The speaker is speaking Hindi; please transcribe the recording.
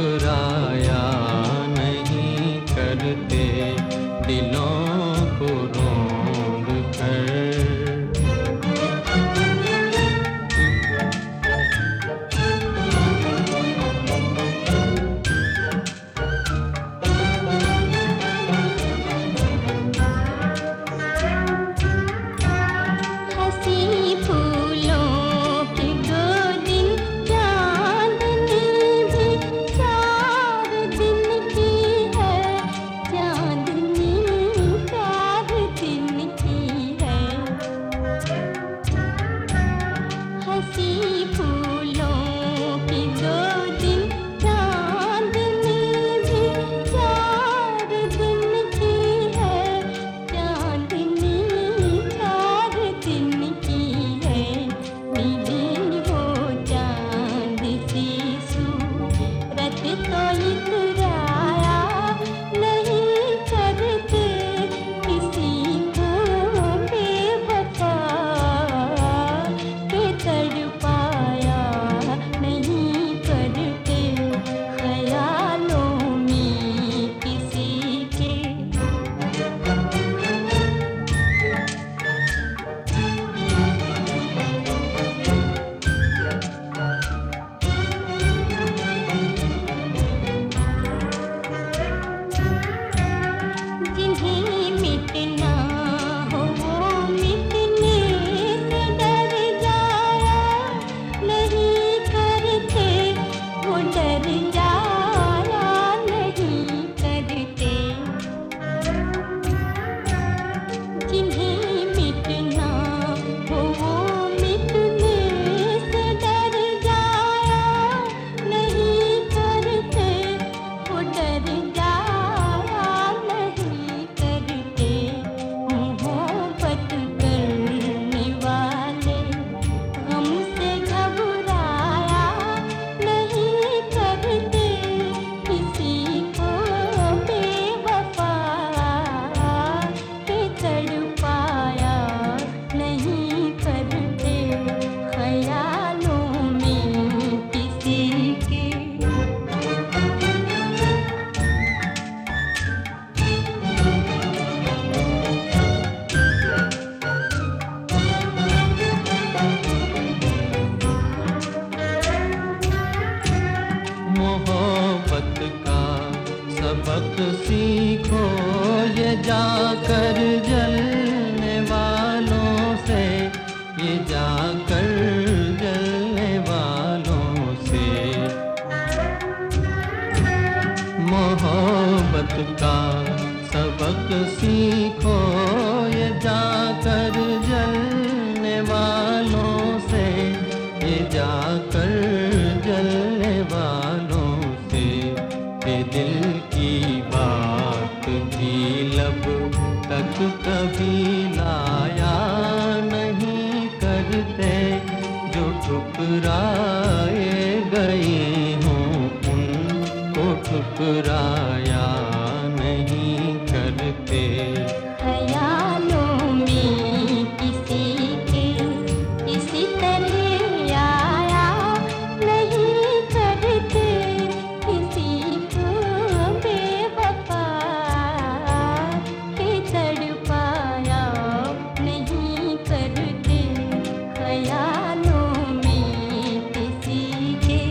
ठाकुरा जाकर जलने वालों से ये जाकर जलने वालों से। मोहब्बत का सबक सीखो लब तक कभी लाया नहीं करते जो ठुकराए गए हों उनको ठुकराया